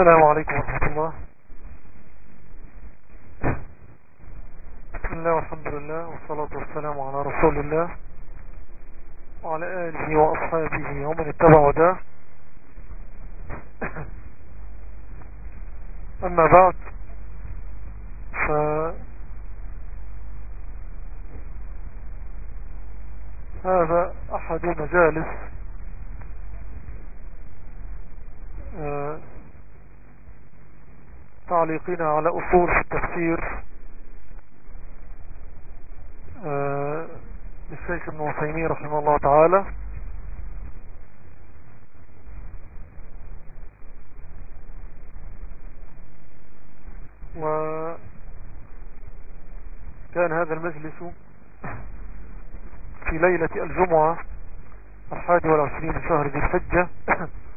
السلام عليكم ورحمة الله. بسم الله والحمد لله والصلاة والسلام على رسول الله وعلى آله وأصحابه ومن اتبعوا ده أما بعد ف هذا أحد مجالس آه، تعليقنا على أصول في التفسير. آه، للشيخ ابن وسيمين رحمه الله تعالى. وكان هذا المجلس في ليلة الجمعة الحادي والعشرين شهر ذي الحجة.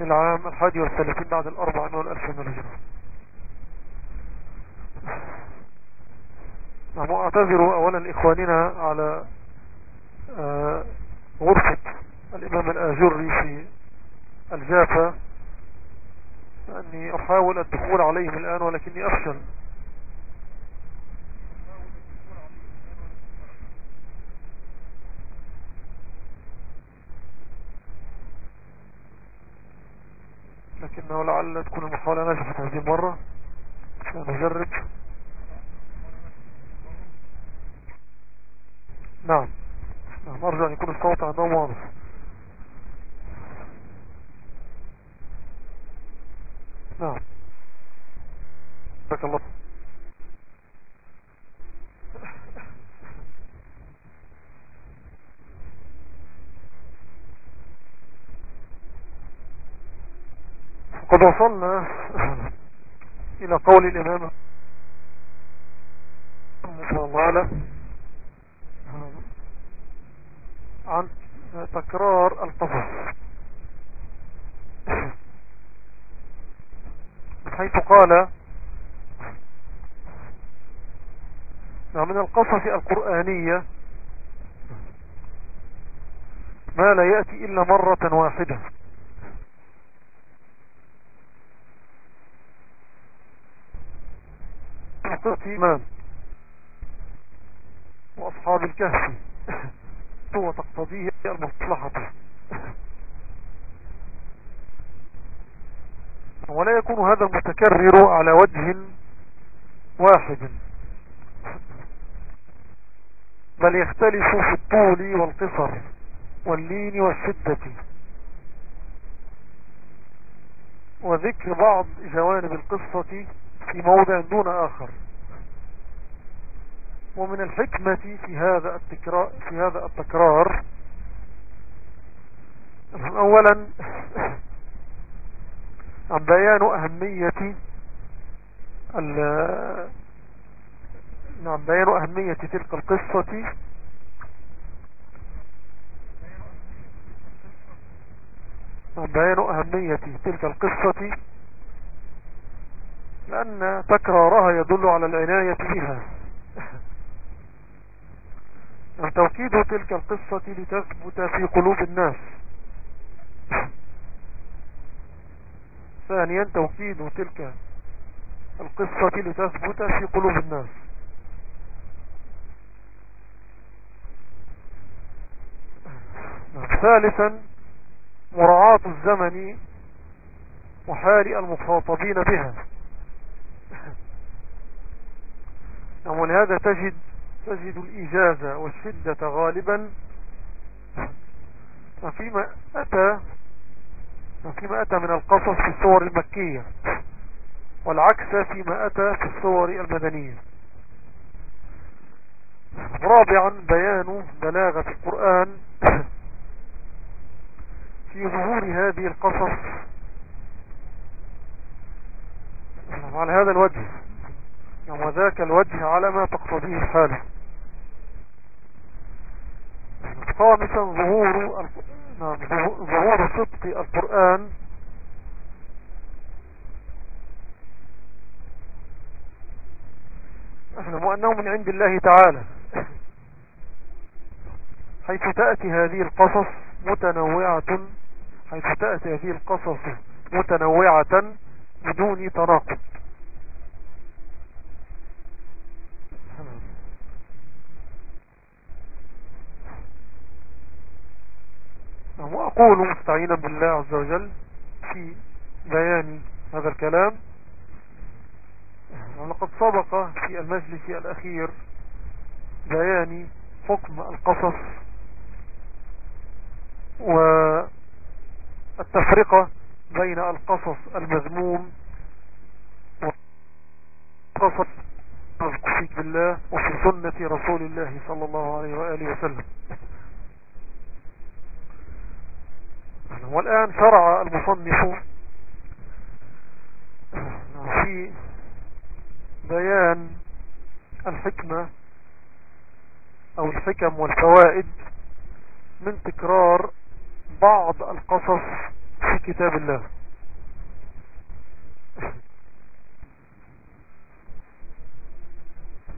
العام الحادي والثلاثين بعد الأربع والألف من الهجرة نعم أعتذر أولا إخواننا على آه، غرفة الإمام الآجري في الجافة. أني أحاول الدخول عليهم الآن ولكني أفشل. لكنه لعل تكون المحاولة نجحت هذه المرة. سنجرب نعم. نعم أرجو أن يكون الصوت عندهم واضح. نعم. بك الله قد وصلنا إلى قول الإمام الله عن تكرار القصص. حيث قال من القصص القرآنية ما لا يأتي إلا مرة واحدة. إيمان وأصحاب الكهف وتقتضيه المصلحة ولا يكون هذا المتكرر على وجه واحد. بل يختلف في الطول والقصر واللين والشدة. وذكر بعض جوانب القصة في موضع دون آخر. ومن الحكمة في هذا التكرار في هذا التكرار اولا بيان أهمية نعم بيان أهمية تلك القصة. نعم بيان أهمية تلك القصة. لأن تكرارها يدل على العناية بها. توكيد تلك القصة لتثبت في قلوب الناس؟ ثانيا توكيد تلك القصة لتثبت في قلوب الناس. ثالثا مراعاة الزمن وحال المخاطبين بها. ولهذا تجد تجد الإجازة والشدة غالبا. فيما أتى فيما أتى من القصص في الصور المكية والعكس فيما أتى في الصور المدنية. رابعا بيان بلاغة القرآن في ظهور هذه القصص. على هذا الوجه وذاك الوجه على ما تقتضيه الحالة خامسا ظهور نعم ظهور صدق القرآن. اعلم انه من عند الله تعالى. حيث تأتي هذه القصص متنوعة حيث تأتي هذه القصص متنوعة بدون تناقض. وأقول مستعينا بالله عز وجل في بيان هذا الكلام. ولقد سبق في المجلس الأخير بيان حكم القصص والتفرقة بين القصص المذموم وقصص فيك بالله وفي سنة رسول الله صلى الله عليه وآله وسلم. والآن شرع المصنف في بيان الحكمة أو الحكم والفوائد من تكرار بعض القصص في كتاب الله.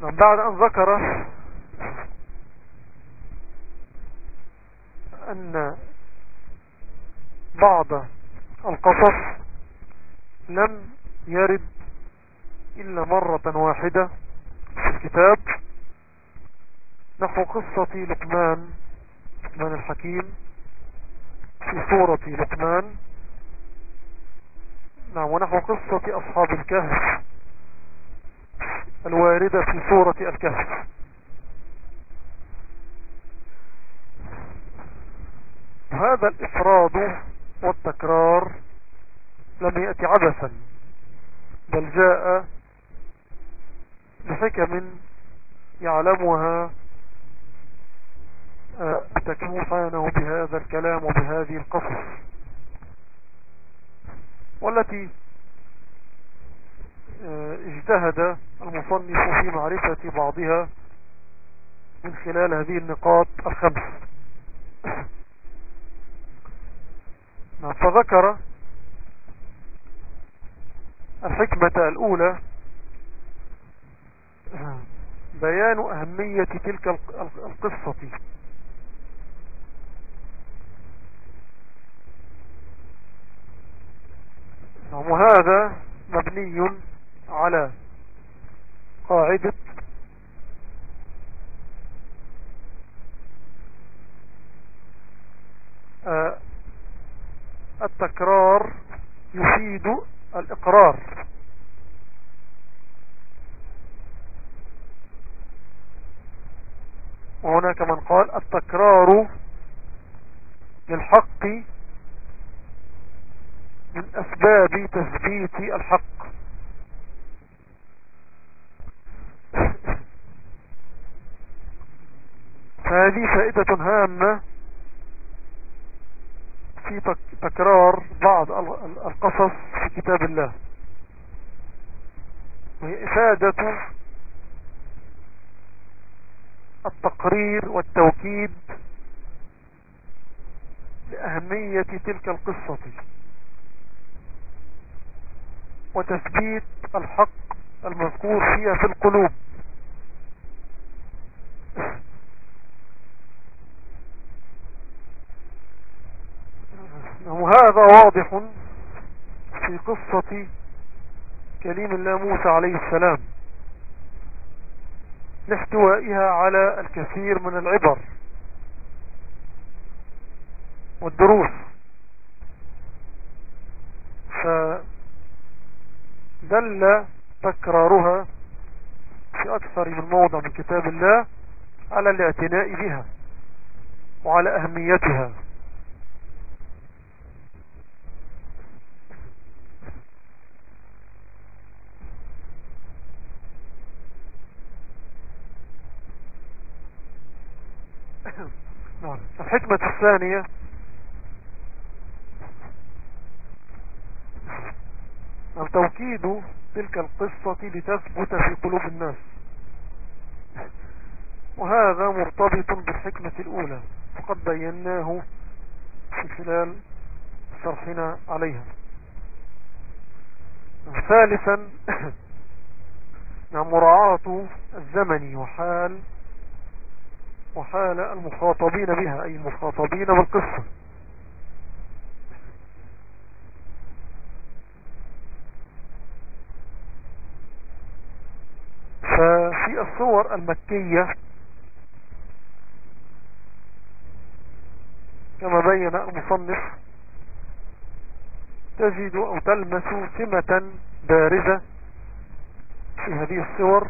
نعم، بعد أن ذكر أن بعض القصص لم يرد إلا مرة واحدة في الكتاب. نحو قصة لقمان لقمان الحكيم في سورة لقمان. نعم ونحو قصة أصحاب الكهف الواردة في سورة الكهف. هذا الإفراد والتكرار لم يأتي عبثا بل جاء بحكم يعلمها سبحانه بهذا الكلام وبهذه القصص. والتي آه، اجتهد المصنف في معرفة بعضها من خلال هذه النقاط الخمس. فذكر الحكمة الأولى بيان أهمية تلك القصة. وهذا مبني على قاعدة آه، التكرار يفيد الإقرار. وهناك من قال التكرار للحق من أسباب تثبيت الحق. فهذه فائدة هامة في تكرار بعض القصص في كتاب الله. وهي إفادة التقرير والتوكيد لأهمية تلك القصة. وتثبيت الحق المذكور فيها في القلوب. وهذا واضح في قصة كليم الله موسى عليه السلام. لاحتوائها على الكثير من العبر والدروس. دل تكرارها في أكثر من موضع من كتاب الله على الاعتناء بها وعلى أهميتها نعم. الحكمة الثانية. أو توكيد تلك القصة لتثبت في قلوب الناس. وهذا مرتبط بالحكمة الأولى وقد بيناه في خلال شرحنا عليها. ثالثا مراعاة الزمن وحال وحال المخاطبين بها أي المخاطبين بالقصة. ففي الصور المكية كما بين المصنف تجد أو تلمس سمة بارزة في هذه الصور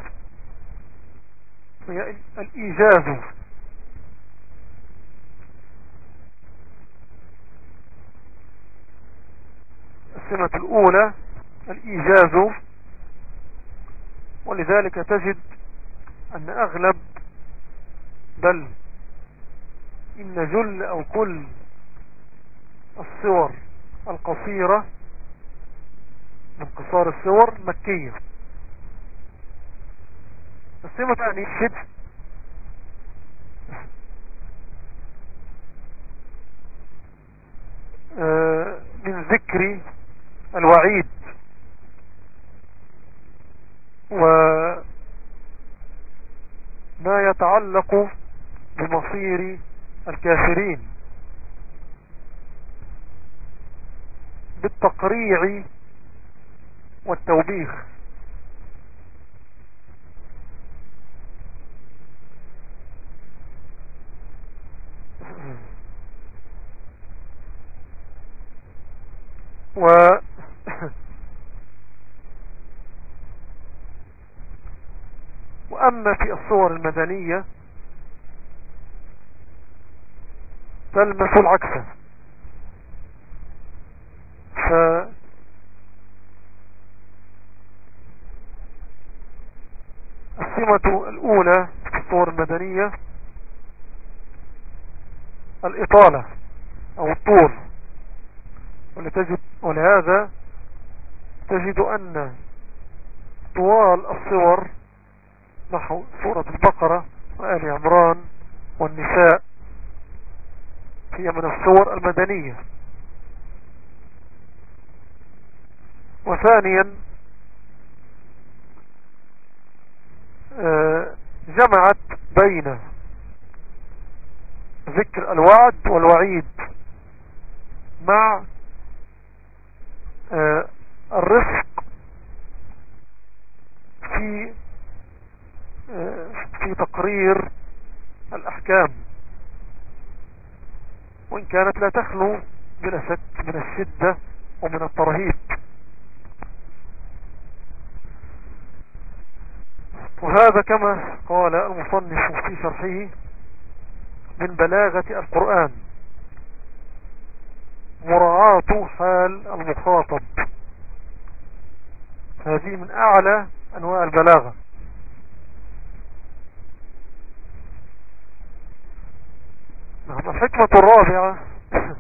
هي الإيجاز. السمة الأولى الإيجاز. ولذلك تجد أن أغلب بل إن جل أو كل الصور القصيرة من قصار الصور مكية. السمة تعني الشبه. آه، من ذكر الوعيد وما يتعلق بمصير الكافرين بالتقريع والتوبيخ. و وأما في الصور المدنية تلمس العكس. ف السمة الأولى في الصور المدنية الإطالة أو الطول ولتجد ولهذا تجد أن طوال الصور نحو سورة البقرة وآل عمران والنساء هي من الصور المدنية. وثانيا آه، جمعت بين ذكر الوعد والوعيد مع آه، الرفق في في تقرير الأحكام. وإن كانت لا تخلو شك من الشدة ومن الترهيب. وهذا كما قال المصنف في شرحه من بلاغة القرآن. مراعاة حال المخاطب. هذه من أعلى أنواع البلاغة. نعم الحكمة الرابعة.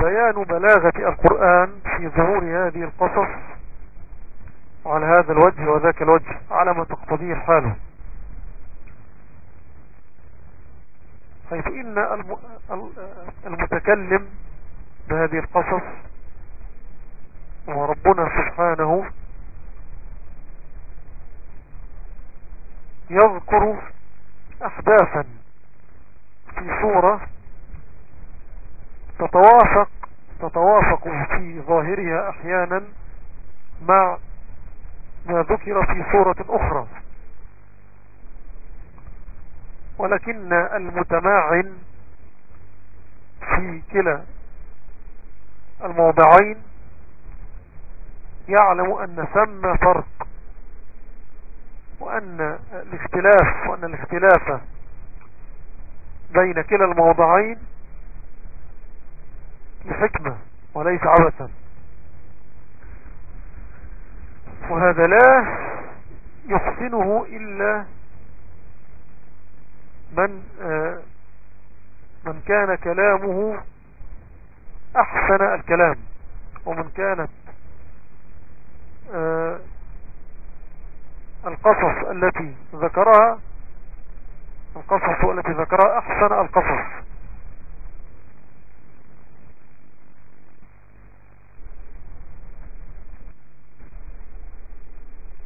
بيان بلاغة القرآن في ظهور هذه القصص على هذا الوجه وذاك الوجه. على ما تقتضيه حاله حيث إن المتكلم بهذه القصص وربنا سبحانه يذكر أحداثا في صورة تتوافق تتوافق في ظاهرها أحيانا مع ما ذكر في صورة أخرى. ولكن المتماعن في كلا الموضعين يعلم أن ثم فرق وأن الاختلاف وأن الاختلاف بين كلا الموضعين لحكمة وليس عبثا. وهذا لا يحسنه إلا من من كان كلامه أحسن الكلام ومن كانت القصص التي ذكرها القصص التي ذكرها أحسن القصص.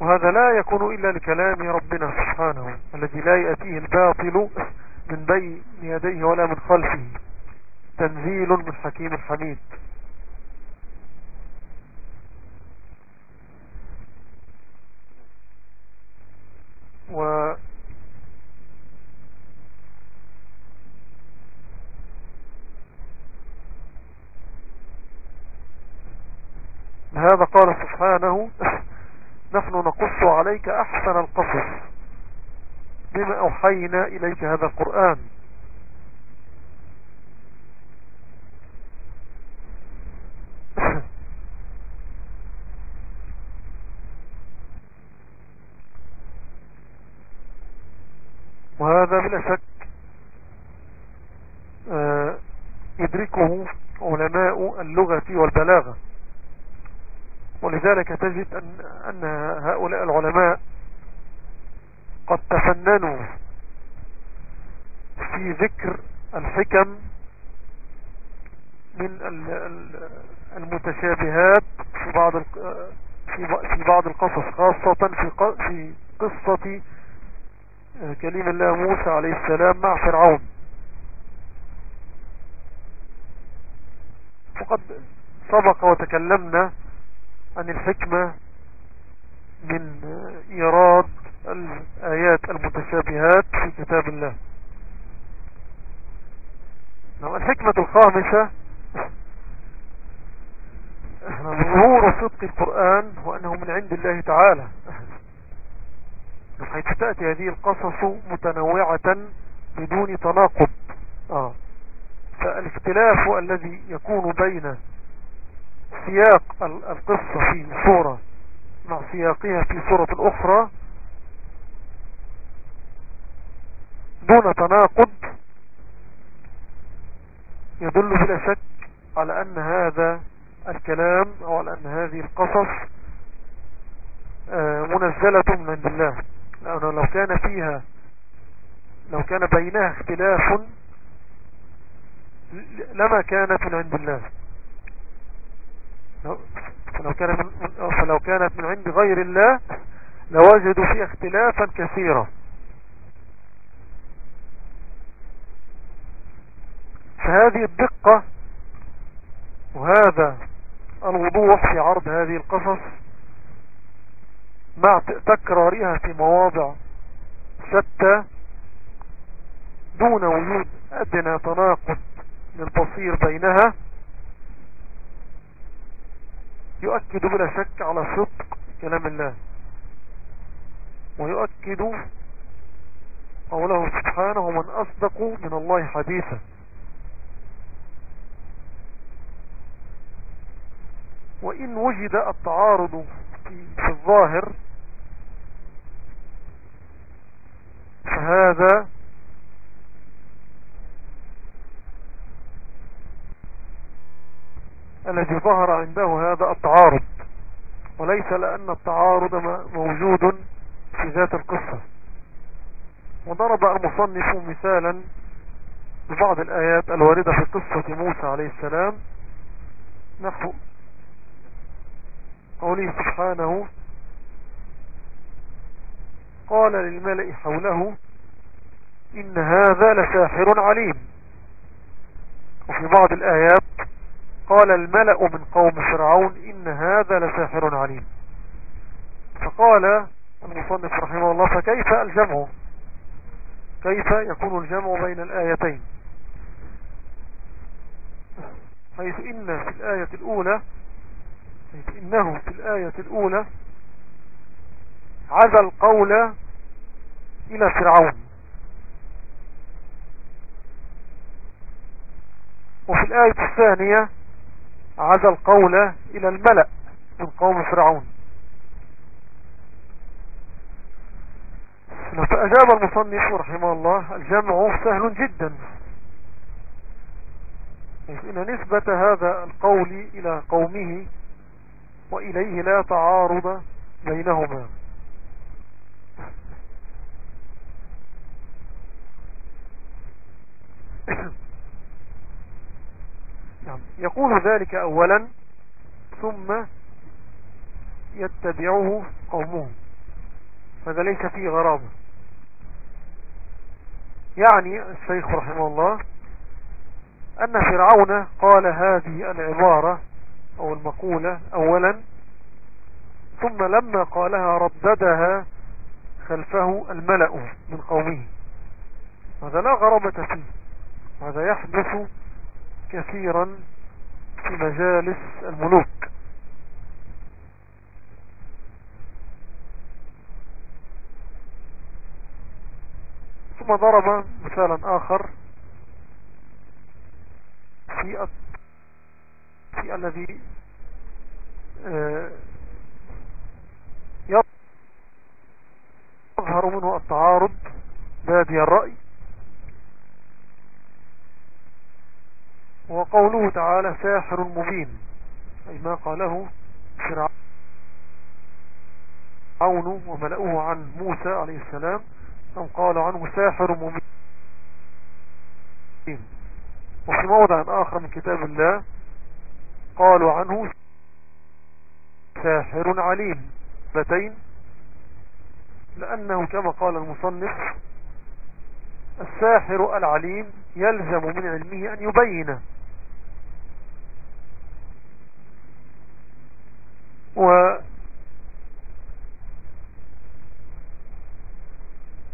وهذا لا يكون إلا لكلام ربنا سبحانه الذي لا يأتيه الباطل من بين يديه ولا من خلفه. تنزيل من حكيم حميد لهذا قال سبحانه نحن نقص عليك أحسن القصص بما أوحينا إليك هذا القرآن. وهذا بلا شك آه، يدركه علماء اللغة والبلاغة. تجد أن, أن هؤلاء العلماء قد تفننوا في ذكر الحكم من المتشابهات في بعض في بعض القصص خاصة في قصة كليم الله موسى عليه السلام مع فرعون. فقد سبق وتكلمنا عن الحكمة من إيراد الآيات المتشابهات في كتاب الله نعم، الحكمة الخامسة ظهور صدق القرآن وأنه من عند الله تعالى حيث تأتي هذه القصص متنوعة بدون تناقض آه. فالاختلاف الذي يكون بين سياق القصة في صورة مع سياقها في صورة الأخرى دون تناقض يدل بلا شك على أن هذا الكلام أو على أن هذه القصص آه، منزلة من عند الله. لأنه لو كان فيها لو كان بينها اختلاف لما كانت من عند الله. فلو, كان فلو كانت من عند غير الله لوجدوا فيها اختلافا كثيرا. فهذه الدقة وهذا الوضوح في عرض هذه القصص مع تكرارها في مواضع شتى دون وجود أدنى تناقض للبصير بينها. يؤكد بلا شك على صدق كلام الله. ويؤكد قوله سبحانه ومن أصدق من الله حديثا. وإن وجد التعارض في الظاهر فهذا الذي ظهر عنده هذا التعارض وليس لأن التعارض موجود في ذات القصة. وضرب المصنف مثالا ببعض الآيات الواردة في قصة موسى عليه السلام. نحو قوله سبحانه قال للملئ حوله إن هذا لساحر عليم. وفي بعض الآيات قال الملأ من قوم فرعون إن هذا لساحر عليم. فقال المصنف رحمه الله فكيف الجمع؟ كيف يكون الجمع بين الآيتين؟ حيث إن في الآية الأولى حيث إنه في الآية الأولى عزى القول إلى فرعون. وفي الآية الثانية عزى القول إلى الملأ من قوم فرعون. فأجاب المصنف رحمه الله الجمع سهل جدا. إن نسبة هذا القول إلى قومه وإليه لا تعارض بينهما. نعم. يقول ذلك أولا ثم يتبعه قومه هذا ليس فيه غرابة. يعني الشيخ رحمه الله أن فرعون قال هذه العبارة أو المقولة أولا ثم لما قالها رددها خلفه الملأ من قومه. هذا لا غرابة فيه. هذا يحدث كثيرا في مجالس الملوك. ثم ضرب مثالا آخر في في الذي آه، يظهر منه التعارض بادي الرأي وقوله تعالى ساحر مبين أي ما قاله فرعون وملأوه عن موسى عليه السلام أم قالوا عنه ساحر مبين. وفي موضع آخر من كتاب الله قالوا عنه ساحر عليم. فتين لأنه كما قال المصنف الساحر العليم يلزم من علمه أن يبين. و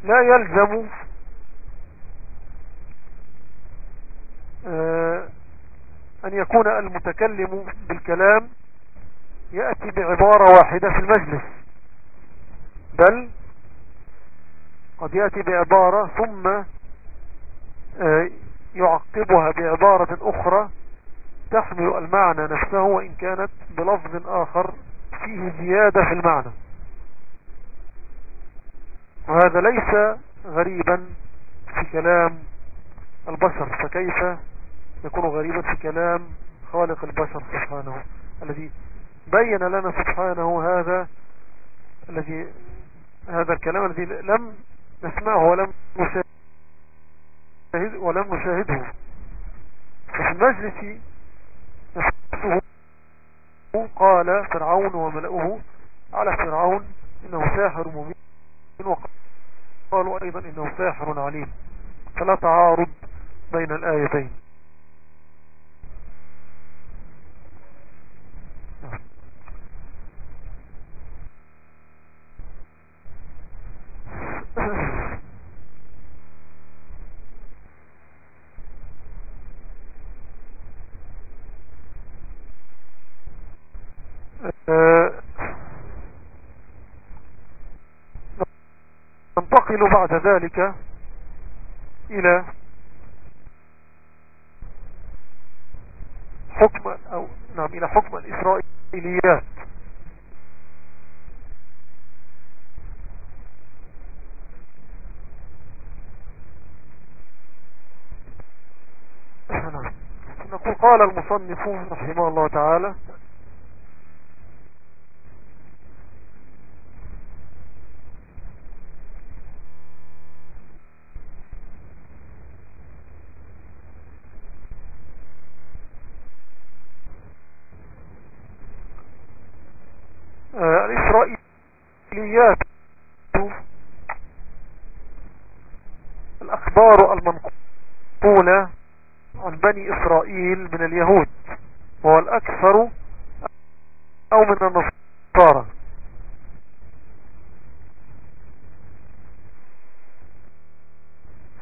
لا يلزم آه، أن يكون المتكلم بالكلام يأتي بعبارة واحدة في المجلس بل قد يأتي بعبارة ثم آه، يعقبها بعبارة أخرى تحمل المعنى نفسه وإن كانت بلفظ آخر فيه زيادة في المعنى. وهذا ليس غريبا في كلام البشر فكيف يكون غريبا في كلام خالق البشر سبحانه؟ الذي بين لنا سبحانه هذا الذي هذا الكلام الذي لم نسمعه ولم نشاهد ولم نشاهده. ففي المجلس نفسه قال فرعون وملأه على فرعون إنه ساحر مبين وقالوا أيضا إنه ساحر عليم. فلا تعارض بين الآيتين. ننتقل بعد ذلك إلى حكم أو نعم إلى حكم الإسرائيليات نعم. نقول قال المصنف رحمه الله تعالى الإسرائيليات الأخبار المنقولة عن بني إسرائيل من اليهود وهو الأكثر أو من النصارى.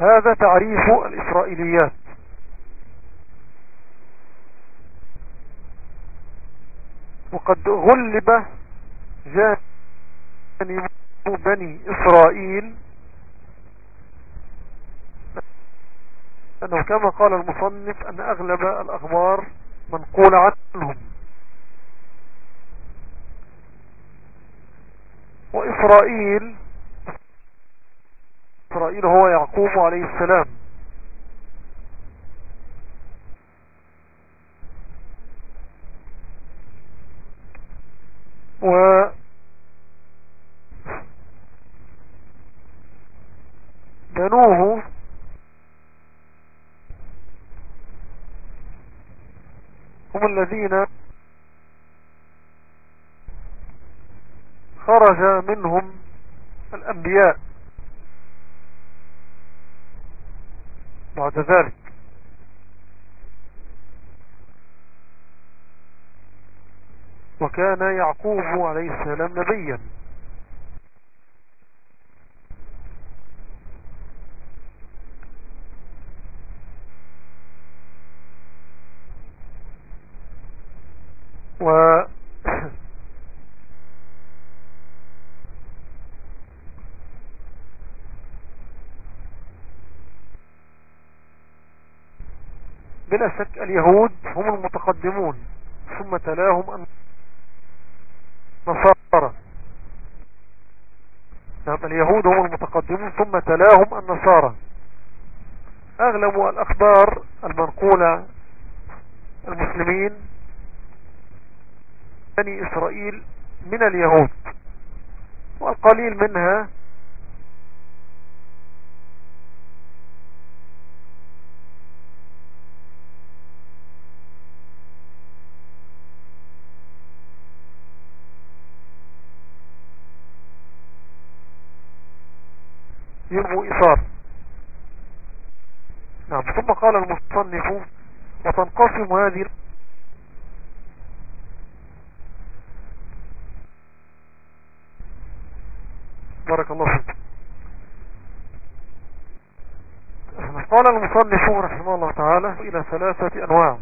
هذا تعريف الإسرائيليات. وقد غلب جانب بني إسرائيل. أنه كما قال المصنف أن أغلب الأخبار منقولة عنهم. وإسرائيل إسرائيل هو يعقوب عليه السلام و بنوه هم الذين خرج منهم الأنبياء. بعد ذلك وكان يعقوب عليه السلام نبيا. بلا شك اليهود هم المتقدمون ثم تلاهم النصارى. نعم اليهود هم المتقدمون ثم تلاهم النصارى. أغلب الأخبار المنقولة المسلمين بني إسرائيل من اليهود والقليل منها يرمو إصار نعم ثم قال المصنف وتنقسم هذه بارك الله فيك. قال المصنف رحمه الله تعالى إلى ثلاثة أنواع.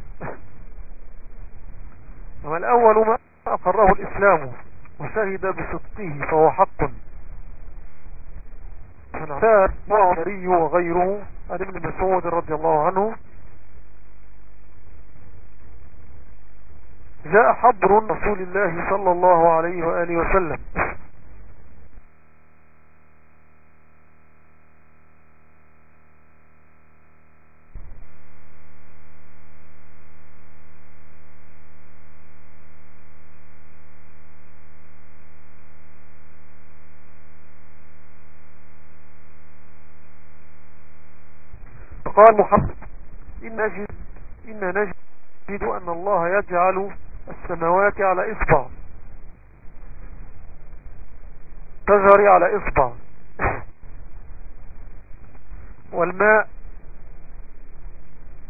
الأول ما أقره الإسلام وشهد بصدقه فهو حق. مسعود رضي الله عنه جاء حبر رسول الله صلى الله عليه وآله وسلم. قال محمد إن نجد, إن نجد أن الله يجعل السماوات على إصبع. تجري على إصبع. والماء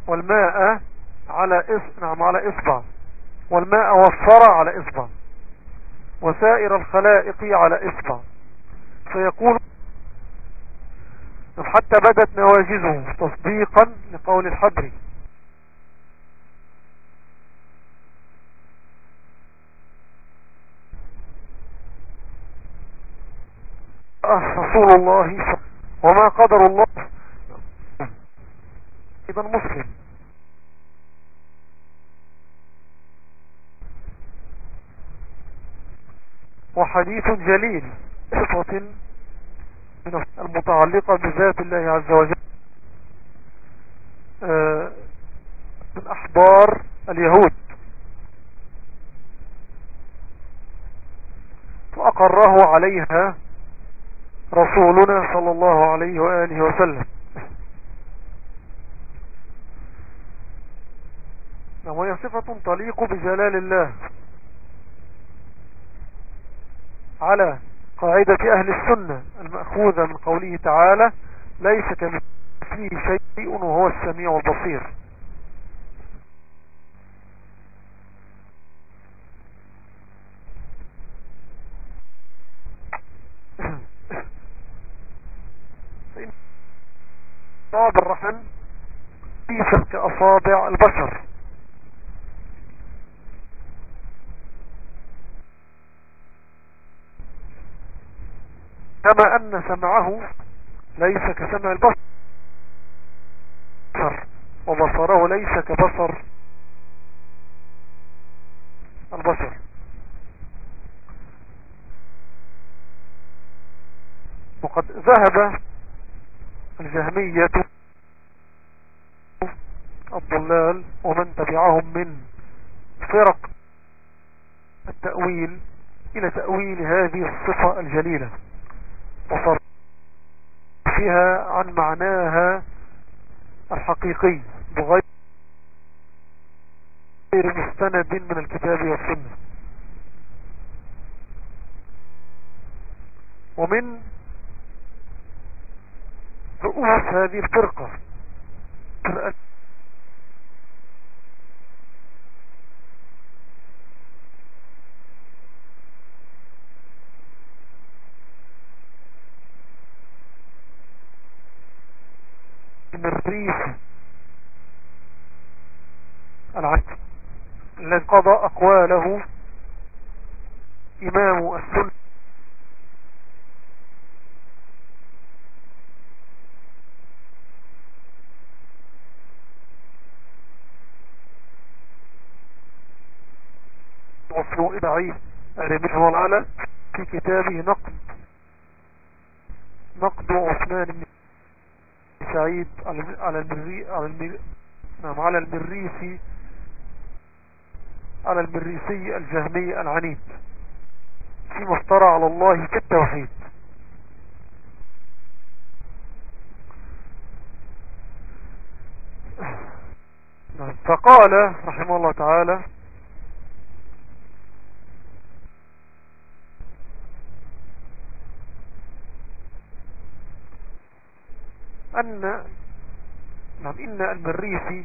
والماء على إص... نعم على إصبع. والماء والصرى على إصبع. وسائر الخلائق على إصبع. فيقول حتى بدت نواجزه تصديقا لقول الحبري رسول الله وما قدر الله. اذا مسلم. وحديث جليل. صفة المتعلقة بذات الله عز وجل آه، من أحبار اليهود. فأقره عليها رسولنا صلى الله عليه وآله وسلم. وهي صفة تليق بجلال الله على قاعدة أهل السنة المأخوذة من قوله تعالى ليس كمثله شيء وهو السميع البصير. صاب الرحم ليس كأصابع البشر؟ كما أن سمعه ليس كسمع البصر. وبصره ليس كبصر البصر. وقد ذهب الجهمية الضلال ومن تبعهم من فرق التأويل إلى تأويل هذه الصفة الجليلة. وصرفها عن معناها الحقيقي بغير مستند من الكتاب والسنة. ومن رؤوس هذه الفرقة من الريف العكس. الذي قضى أقواله. إمام السلطة مصروع ضعيف رحمه الله في كتابه نقد نقد عثمان بن سعيد على المري على المري نعم على المريسي على المريسي الجهمي العنيد فيما افترى على الله في التوحيد نعم. فقال رحمه الله تعالى أن نعم إن المريسي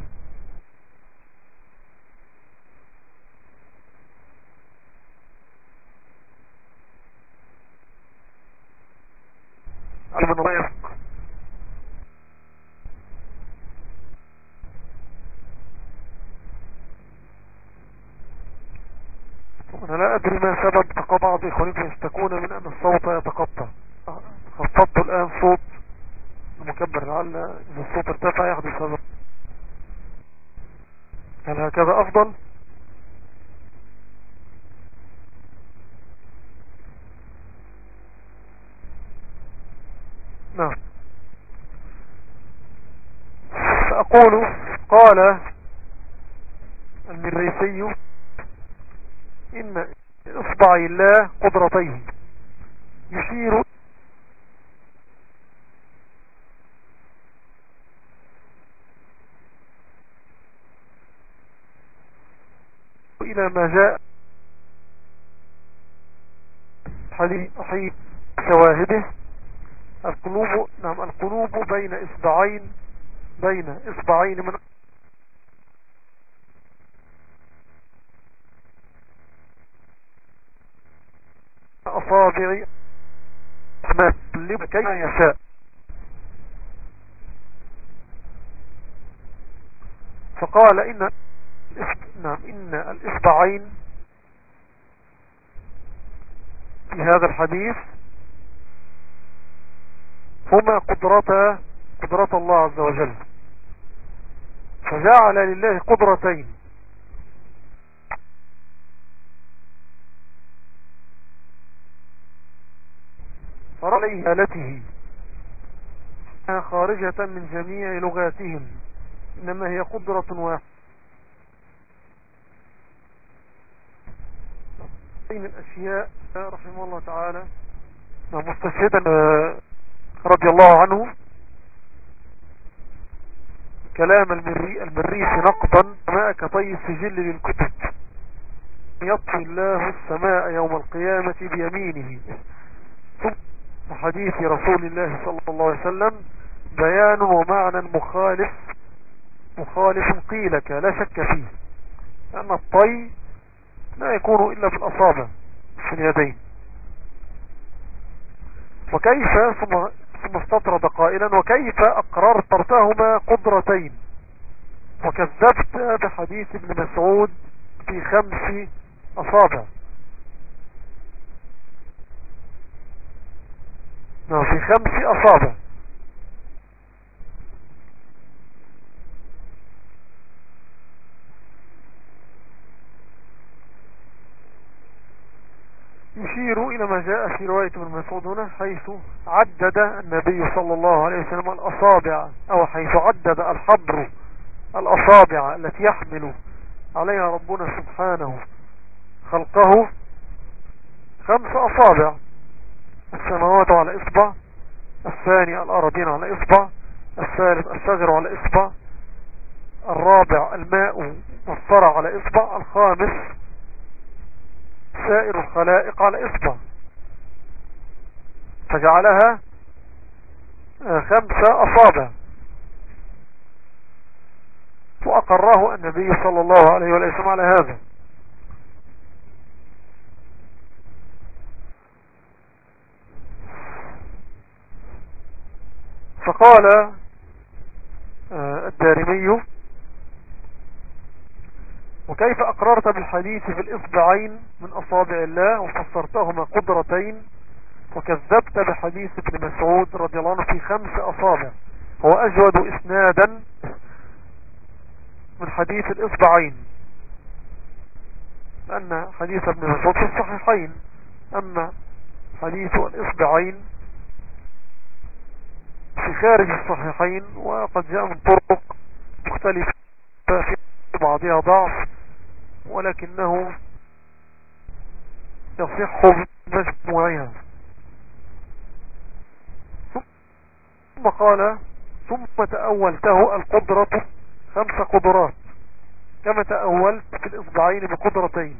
المنطق أنا لا أدري ما سبب تقطع بعض إخوانكم يشتكون من أن الصوت يتقطع خفضت الآن صوت المكبر لعل إذا الصوت ارتفع يحدث هذا هل هكذا أفضل؟ نعم فأقول قال المريسي إن إصبع الله قدرتيه. يشير إلى ما جاء حديث شواهده. القلوب نعم القلوب بين إصبعين بين إصبعين من أصابع ما تقلب كيف يشاء فقال إن نعم إن الإصبعين في هذا الحديث هما قدرتا قدرة الله عز وجل. فجعل لله قدرتين. فرأي آلته خارجة من جميع لغاتهم. إنما هي قدرة واحدة. من الأشياء رحمه الله تعالى. مستشهدا رضي الله عنه. كلام المري نقضا سماء كطي السجل للكتب يطفي الله السماء يوم القيامة بيمينه. ثم حديث رسول الله صلى الله عليه وسلم بيان ومعنى مخالف مخالف قيلك لا شك فيه. أن الطي لا يكون إلا في الأصابع في اليدين. وكيف ثم ثم استطرد قائلا وكيف أقررتهما قدرتين؟ وكذبت بحديث ابن مسعود في خمس أصابع. نعم في خمس أصابع؟ يشير إلى ما جاء في رواية ابن مسعود هنا حيث عدد النبي صلى الله عليه وسلم الأصابع أو حيث عدد الحبر الأصابع التي يحمل عليها ربنا سبحانه خلقه خمس أصابع السماوات على إصبع الثاني الأراضين على إصبع الثالث الشجر على إصبع الرابع الماء والصرع على إصبع الخامس سائر الخلائق على إصبع فجعلها آه، خمسة أصابع. وأقره النبي صلى الله عليه وسلم على هذا. فقال آه، الدارمي وكيف أقررت بالحديث في الإصبعين من أصابع الله وفسرتهما قدرتين وكذبت بحديث ابن مسعود رضي الله عنه في خمس أصابع هو أجود إسنادا من حديث الإصبعين أن حديث ابن مسعود في الصحيحين أما حديث الإصبعين في خارج الصحيحين وقد جاء من طرق مختلفة في بعضها ضعف. ولكنه يصح بمجموعها ثم قال ثم تأولته القدرة خمس قدرات كما تأولت في الإصبعين بقدرتين.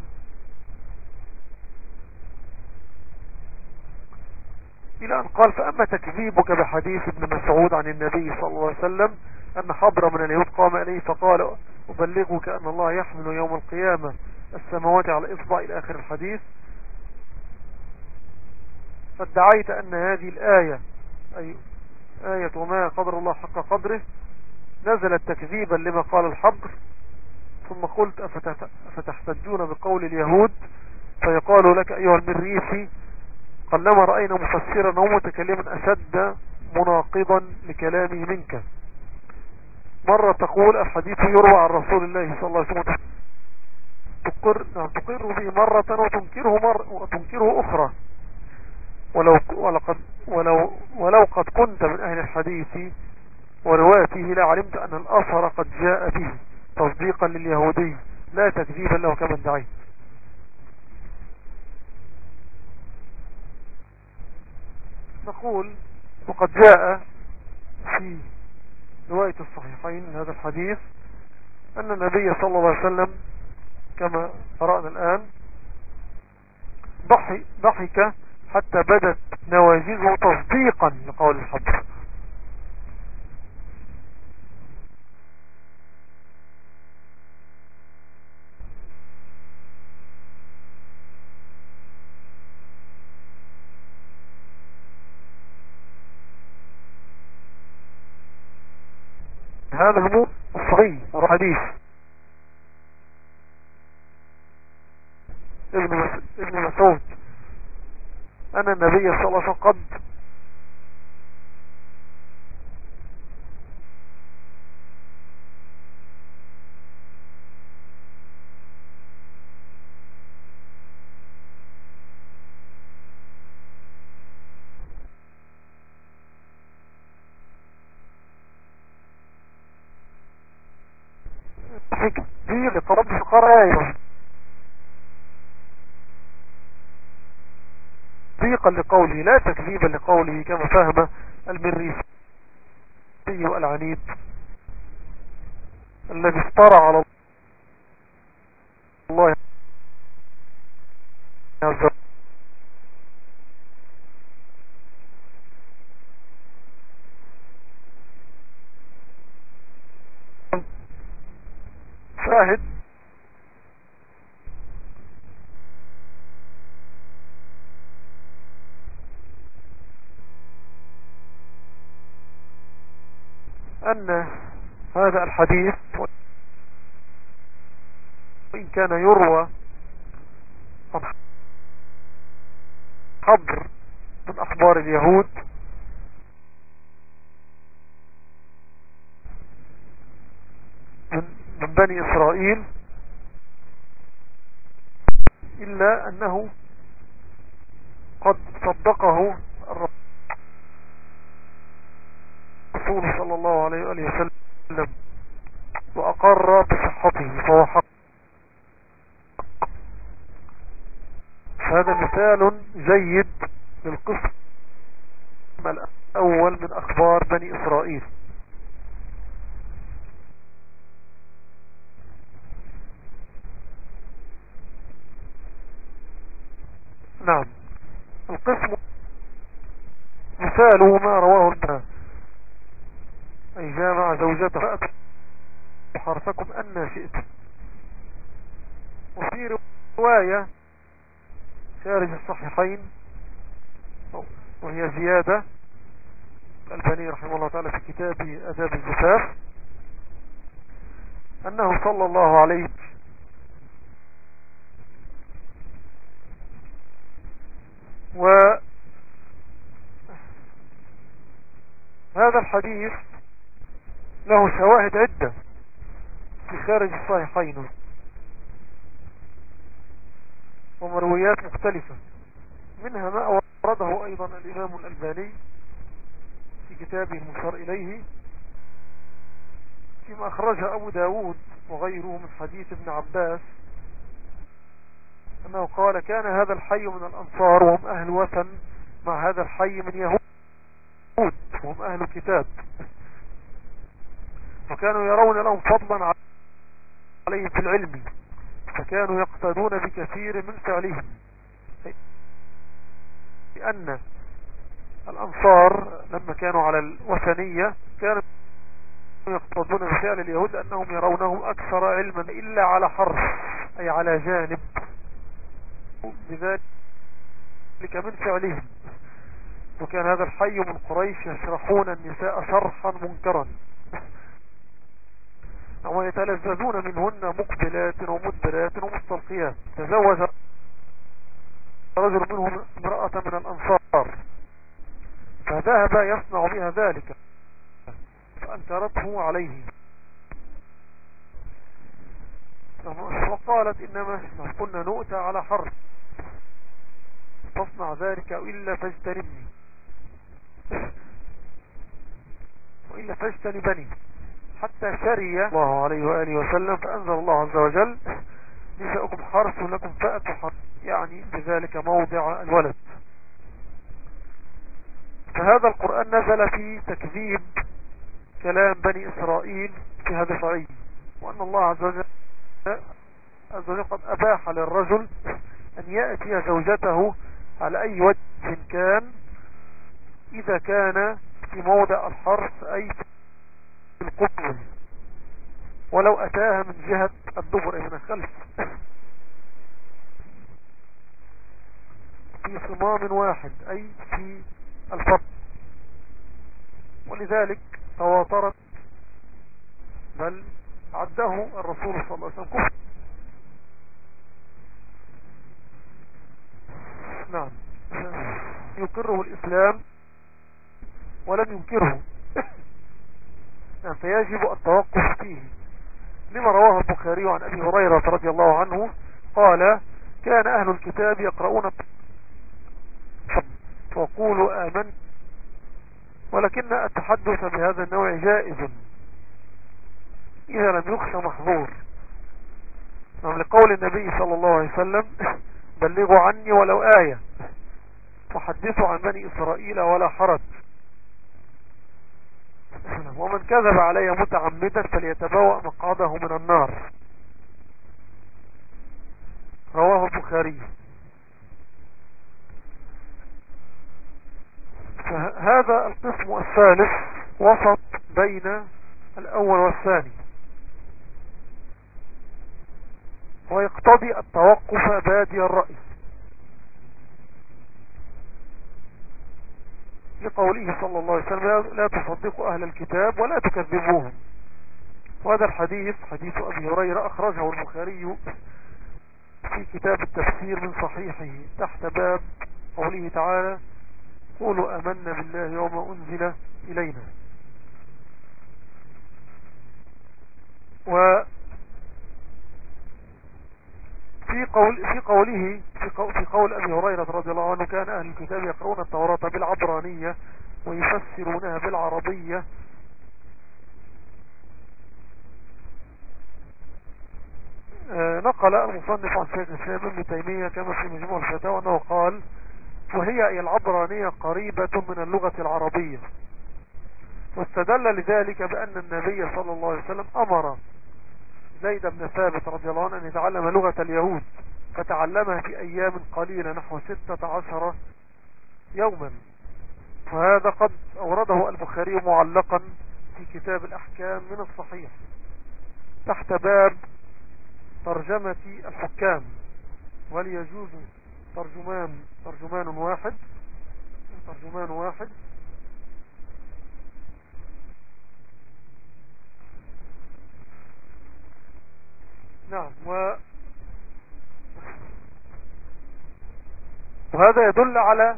إلى أن قال فأما تكذيبك بحديث ابن مسعود عن النبي صلى الله عليه وسلم أن حبر من اليهود قام إليه فقال أبلغك أن الله يحمل يوم القيامة السماوات على إصبع إلى آخر الحديث. فادعيت أن هذه الآية أي آية وما قدر الله حق قدره نزلت تكذيبا لما قال الحبر ثم قلت أفتحتجون بقول اليهود؟ فيقال لك أيها المريسي قلما رأينا مفسرا أو متكلما أشد مناقضا لكلامه منك. مرة تقول الحديث يروى عن رسول الله صلى الله عليه وسلم. تقر, نعم تقر به مرة وتنكره, مر وتنكره أخرى. ولو, ولقد ولو, ولو قد كنت من أهل الحديث ورواته لا علمت أن الأثر قد جاء به تصديقا لليهودي. لا تكذيبا له كما ادعيت نقول وقد جاء في رواية الصحيحين من هذا الحديث أن النبي صلى الله عليه وسلم كما قرأنا الآن ضحك حتى بدت نواجزه تصديقا لقول الحبر. هذا هو الصحيح الحديث. ابن مسعود. أن النبي صلى الله عليه وسلم قد لقوله لا تكذيبا لقوله كما فهم المريسي العنيد الذي افترى على الله عز وجل شاهد أن هذا الحديث وإن كان يروى عن حبر من أخبار اليهود من, بني إسرائيل إلا أنه قد صدقه الرسول صلى الله عليه وسلم. وأقر بصحته فهو حق. هذا مثال جيد للقسم الأول من أخبار بني إسرائيل. نعم. القسم مثاله ما رواه الباب أي جامع زوجته. فأتوا حرفكم أن شئتم وفي رواية خارج الصحيحين وهي زيادة. البني رحمه الله تعالى في كتاب أداب الزفاف أنه صلى الله عليه و هذا الحديث له شواهد عدة. في خارج الصحيحين ومرويات مختلفة. منها ما أورده أيضا الإمام الألباني في كتابه المشار إليه فيما أخرج أبو داود وغيره من حديث ابن عباس أنه قال كان هذا الحي من الأنصار وهم أهل وثن مع هذا الحي من يهود وهم أهل كتاب وكانوا يرون لهم فضلا عليهم في العلم فكانوا يقتدون بكثير من فعلهم. لأن الأنصار لما كانوا على الوثنية كانوا يقتضون بفعل اليهود أنهم يرونهم أكثر علما إلا على حرف أي على جانب. بذلك من فعلهم. وكان هذا الحي من قريش يشرحون النساء شرحا منكرا. ويتلذذون منهن مقبلات ومدبرات ومستلقيات. تزوج رجل منهم امرأة من الأنصار. فذهب يصنع بها ذلك. فأنكرته عليه. وقالت إنما كنا نؤتى على حرب. تصنع ذلك إلا فاجتنبني. وإلا فاجتنبني. حتى شري الله عليه وآله وسلم فأنزل الله عز وجل نساؤكم حرث لكم فأتوا يعني بذلك موضع الولد. فهذا القرآن نزل في تكذيب كلام بني إسرائيل في هذا الشرعي وأن الله عز وجل عز وجل قد أباح للرجل أن يأتي زوجته على أي وجه كان إذا كان في موضع الحرف أي القبل ولو أتاها من جهة الدبر من الخلف. في صمام واحد أي في الفضل ولذلك تواترت بل عده الرسول صلى الله عليه وسلم. كفر. نعم. يقره الإسلام ولم ينكره. فيجب التوقف فيه. لما رواه البخاري عن أبي هريرة رضي الله عنه قال كان أهل الكتاب يقرؤون وقولوا آمن ولكن التحدث بهذا النوع جائز. إذا لم يخشى محظور. نعم لقول النبي صلى الله عليه وسلم بلغوا عني ولو آية فحدثوا عن بني إسرائيل ولا حرج. ومن كذب علي متعمدا فليتبوأ مقعده من النار. رواه البخاري. فهذا القسم الثالث وسط بين الأول والثاني. ويقتضي التوقف بادي الرأي. لقوله صلى الله عليه وسلم لا تصدقوا أهل الكتاب ولا تكذبوهم. وهذا الحديث حديث أبي هريرة أخرجه البخاري في كتاب التفسير من صحيحه تحت باب قوله تعالى قولوا أمنا بالله يوم أنزل إلينا. و في قول في قوله في قول, في قول أبي هريرة رضي الله عنه كان أهل الكتاب يقرؤون التوراة بالعبرانية ويفسرونها بالعربية. آه، نقل المصنف عن شيخ الإسلام ابن تيمية كما في مجموع الفتاوى أنه قال وهي العبرانية قريبة من اللغة العربية واستدل لذلك بأن النبي صلى الله عليه وسلم أمر زيد بن ثابت رضي الله عنه أن يتعلم لغة اليهود فتعلمها في أيام قليلة نحو ستة عشر يوما. وهذا قد أورده البخاري معلقا في كتاب الأحكام من الصحيح تحت باب ترجمة الحكام. وليجوز ترجمان ترجمان واحد ترجمان واحد. نعم و وهذا يدل على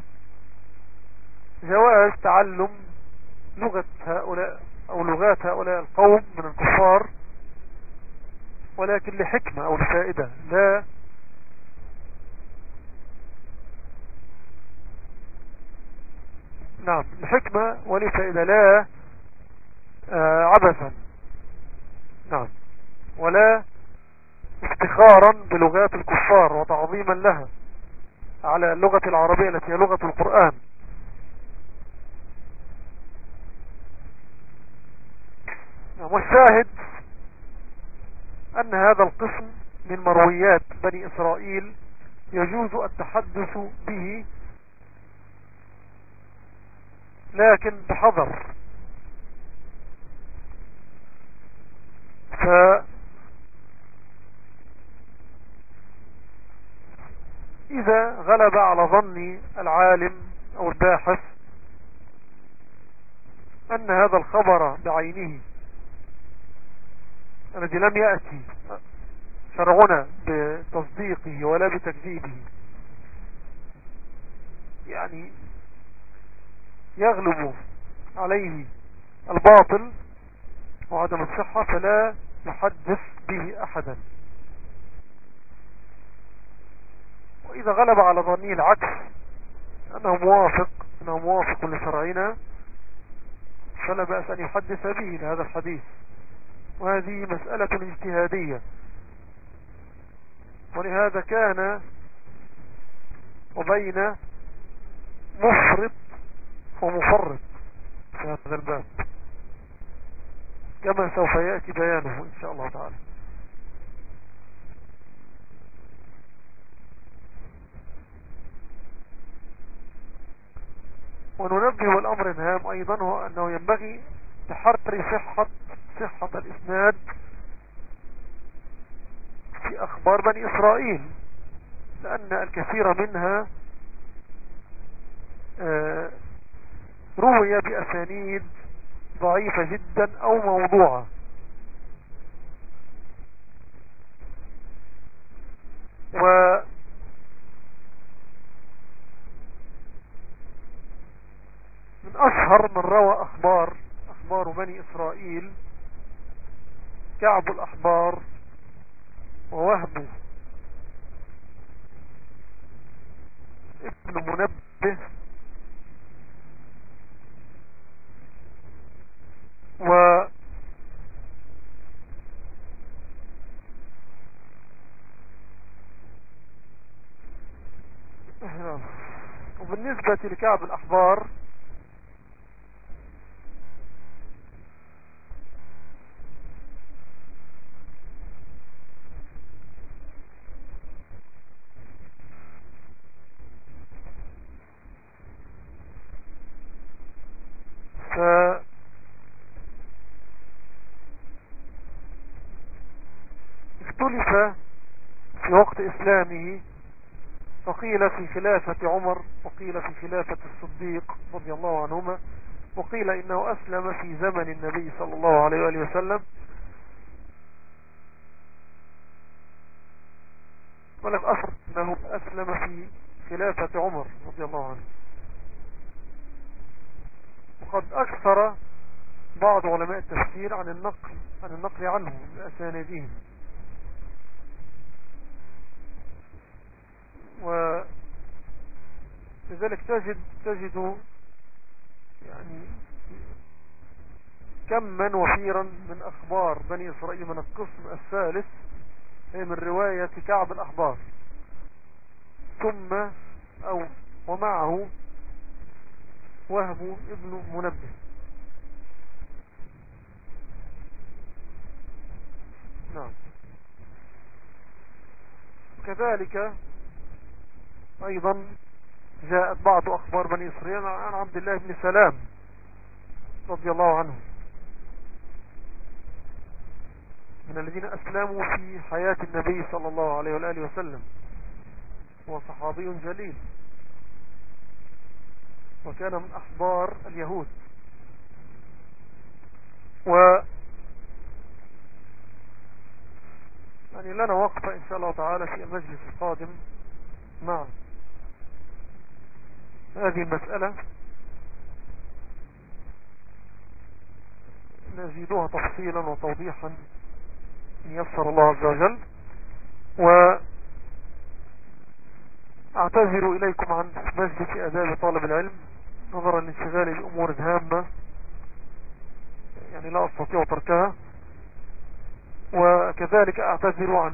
جواز تعلم لغة هؤلاء أو لغات هؤلاء القوم من الكفار ولكن لحكمة أو لفائدة لا نعم لحكمة ولفائدة لا آه، عبثا. نعم ولا افتخارا بلغات الكفار وتعظيما لها على اللغة العربية التي هي لغة القرآن. نعم، والشاهد أن هذا القسم من مرويات بني إسرائيل يجوز التحدث به لكن بحذر. ف إذا غلب على ظن العالم أو الباحث أن هذا الخبر بعينه الذي لم يأتي شرعنا بتصديقه ولا بتكذيبه يعني يغلب عليه الباطل وعدم الصحة فلا نحدث به أحدا. وإذا غلب على ظنه العكس أنه موافق أنه موافق لشرعنا فلا بأس أن يحدث به لهذا الحديث. وهذه مسألة اجتهادية. ولهذا كان وبين مفرط ومفرط في هذا الباب. كما سوف يأتي بيانه إن شاء الله تعالى. وننبه الأمر الهام أيضا هو أنه ينبغي تحري صحة صحة الإسناد في أخبار بني إسرائيل لأن الكثير منها آه، روي بأسانيد ضعيفة جدا أو موضوعة. و من أشهر من روى أخبار أخبار بني إسرائيل كعب الأحبار ووهب ابن منبه و وبالنسبة لكعب الأحبار إسلامه فقيل في خلافة عمر وقيل في خلافة الصديق رضي الله عنهما وقيل إنه أسلم في زمن النبي صلى الله عليه وآله وسلم. ولك أثر أنه أسلم في خلافة عمر رضي الله عنه. وقد أكثر بعض علماء التفسير عن النقل عن النقل عنه من تجد تجد يعني كما وفيرا من أخبار بني إسرائيل من القسم الثالث هي من رواية كعب الأحبار ثم أو ومعه وهب ابن منبه. نعم. كذلك أيضا جاءت بعض أخبار بني إسرائيل عن عبد الله بن سلام رضي الله عنه. من الذين أسلموا في حياة النبي صلى الله عليه وآله وسلم. هو صحابي جليل. وكان من احبار اليهود. و يعني لنا وقفة إن شاء الله تعالى في المجلس القادم نعم هذه المسألة نزيدها تفصيلا وتوضيحا إن يسر الله عز وجل. وأعتذر إليكم عن مسجد أداب طالب العلم نظرا لانشغالي بأمور هامة يعني لا أستطيع تركها. وكذلك أعتذر عن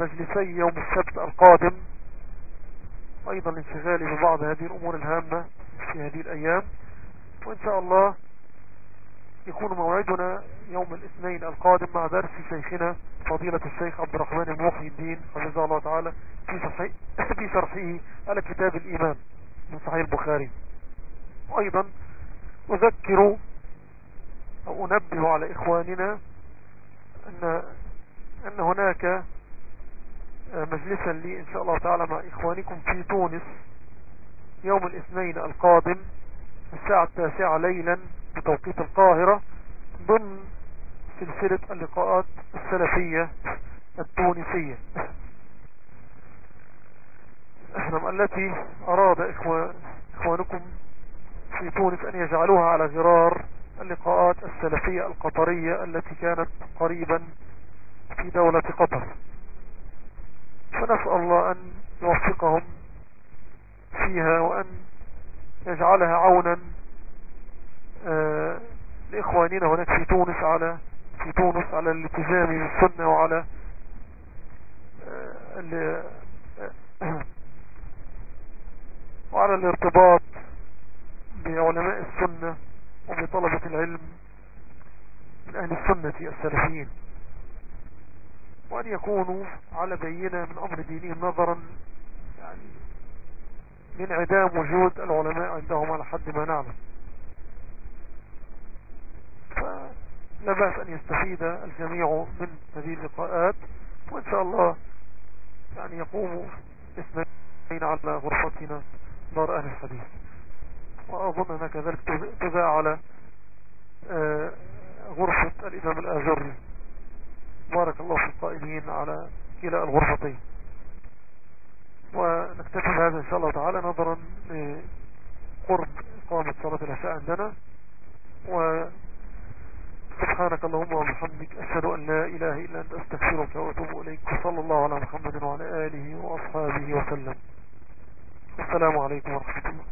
مجلسي يوم السبت القادم أيضا لانشغالي ببعض هذه الأمور الهامة في هذه الأيام. وإن شاء الله يكون موعدنا يوم الاثنين القادم مع درس شيخنا فضيلة الشيخ عبد الرحمن بن محي الدين حفظه الله تعالى في شرحه, في شرحه على كتاب الإيمان من صحيح البخاري. وأيضا أذكر أو أنبه على إخواننا أن, أن هناك مجلسا لي إن شاء الله تعالى مع إخوانكم في تونس يوم الاثنين القادم الساعة التاسعة ليلا بتوقيت القاهرة ضمن سلسلة اللقاءات السلفية التونسية. التي أراد إخوانكم في تونس أن يجعلوها على غرار اللقاءات السلفية القطرية التي كانت قريبا في دولة قطر. فنسأل الله أن يوفقهم فيها وأن يجعلها عونا آه، لإخواننا هناك في تونس على في تونس على الالتزام بالسنة وعلى آه، آه، وعلى الارتباط بعلماء السنة وبطلبة العلم من أهل السنة السلفيين. وأن يكونوا على بينة من أمر دينهم نظرا يعني من عدام وجود العلماء عندهم على حد ما نعلم. فلا بأس أن يستفيد الجميع من هذه اللقاءات وإن شاء الله يعني يقوم اثنين على غرفتنا دار أهل الحديث. وأظن أن كذلك تذاع على آه، غرفة الإمام الآجري بارك الله في القائمين على كلا الغرفتين. ونكتفي بهذا إن شاء الله تعالى نظرا لقرب إقامة صلاة العشاء عندنا. وسبحانك اللهم وبحمدك أشهد أن لا إله إلا أنت أستغفرك وأتوب إليك وصلى الله على محمد وعلى آله وأصحابه وسلم. السلام عليكم ورحمة الله.